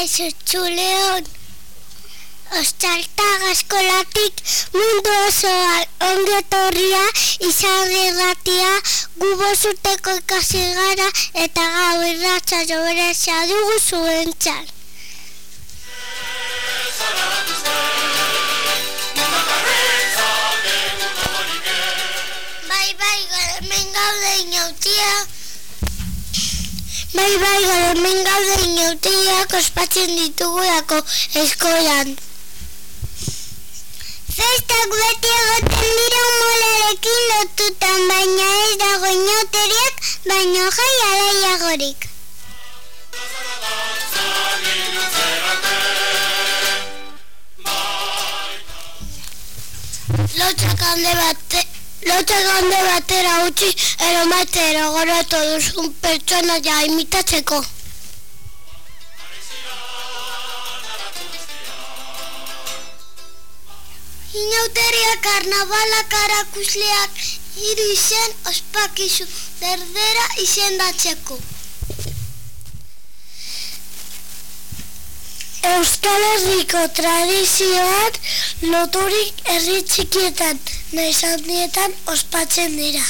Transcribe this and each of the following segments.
Kaixo txuleon. Ostalta gaskolatik mundu osoa ongetorria izan irratia gubosuteko ikasi gara eta gau irratza joberezia dugu zuen Bai, bai, hemen gaude inautiak ospatzen ditugulako eskolan. Festak beti egoten dira molarekin lotutan, baina ez dago inauteriak, baina jai alaiagorik. Lotxak hande bate, lotxak hande batera utzi, ero matero goratu duzun pertsona ja imitatzeko. Inauteria karnavala karakusleak hiru izen ospakizu berdera izendatzeko. Euskal Herriko tradizioak loturik herri txikietan, nahiz handietan ospatzen dira.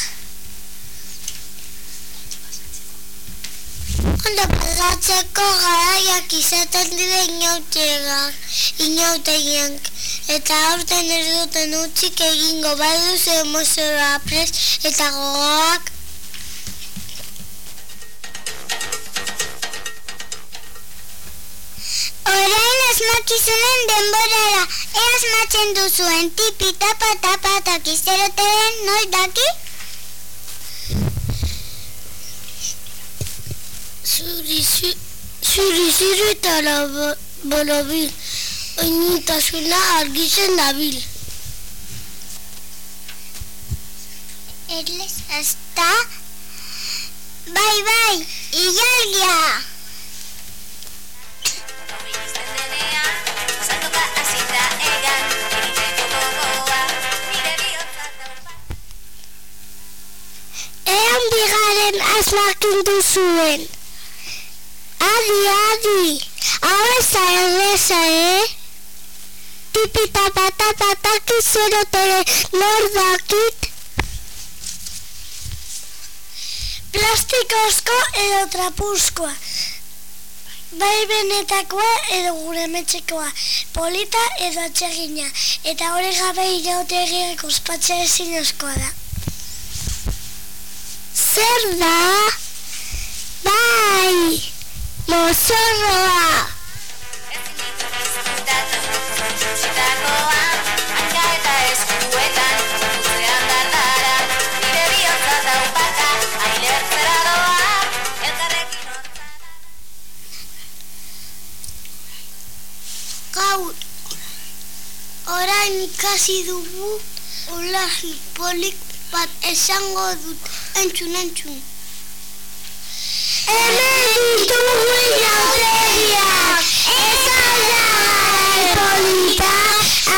Ondo pasatzeko garaiak izaten dira inauterak, inautegiak, eta aurten ez duten utzik egingo baduzu emozioa pres eta gogoak asmakizunen denborara, e asmatzen duzuen tipi tapa tapa takizeroteren noi daki? Zuri, zu- zuri, zuri eta labo- borobil, oinitasuna argitzen dabil. Erles hasta, bai bai, ilalgia! Asmakin duzuen. Adi, adi, hau eza erreza, eh? Tipi tapa tapa taki zerotere nor dakit. Plastikozko edo trapuzkoa. Bai benetakoa edo gure metxekoa, polita edo atsegina, eta hori gabe irautegiak ospatzea ezin da. Ailertzera doa, elkarrekin hortzara. Gaur, orain ikasi dugu olasi polik bat esango dut entzun entzun. Hemen ditugu inauteriak, ez aldagai polita,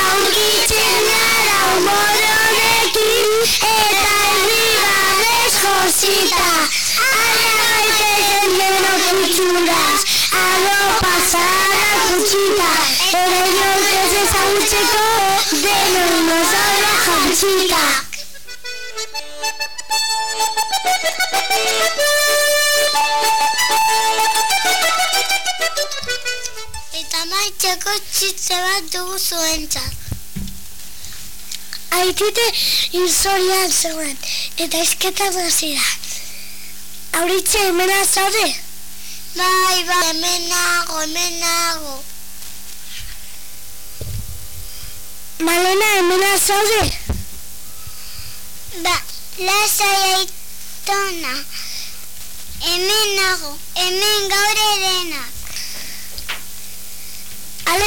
aurkitzen gara humororekin, eta herrigarrez josita, ala gaitezen denok itxuraz, alo pasara gutxita, ere jortez ezagutzeko, denok nozara jantzita. Txitze bat dugu zuentzat. Aitite hilzorian zegoen, eta izketan hazira. Auritxe hemen azaude? Bai, bai, hemen nago. Malena, hemen azaude? Ba, lasai aitona. Hemen nago, hemen gaur erenak.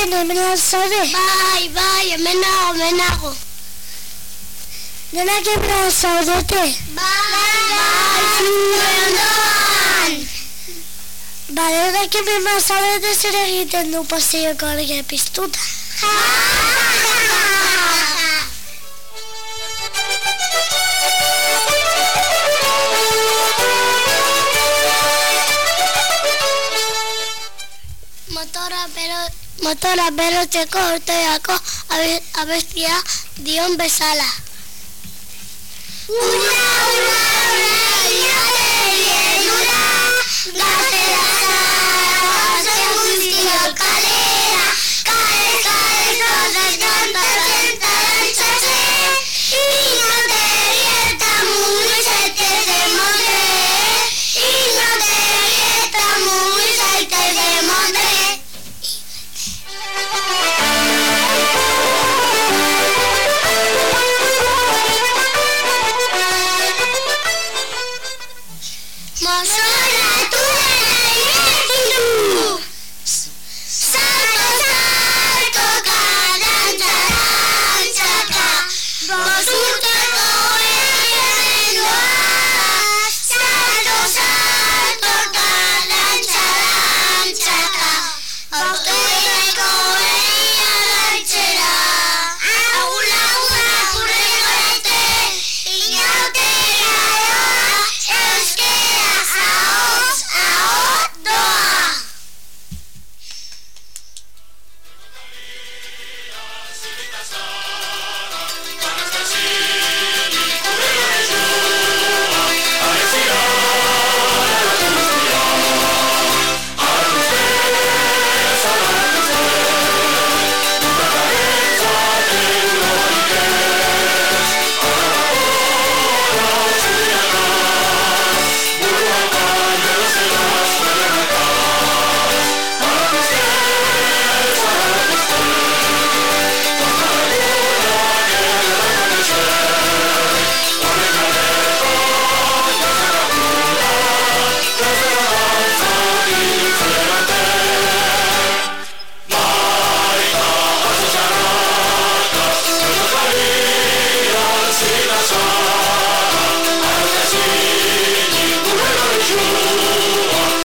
Alen, hemen azaude? Bai, bai, hemen nago, hemen nago. Denak hemen azaudete? Bai, bai, zuen doan. Ba, denak hemen azaudete zer egiten du pasioko argia piztuta. motora bero motora berotzeko urteako abestia dion bezala. Ura, ura, ura,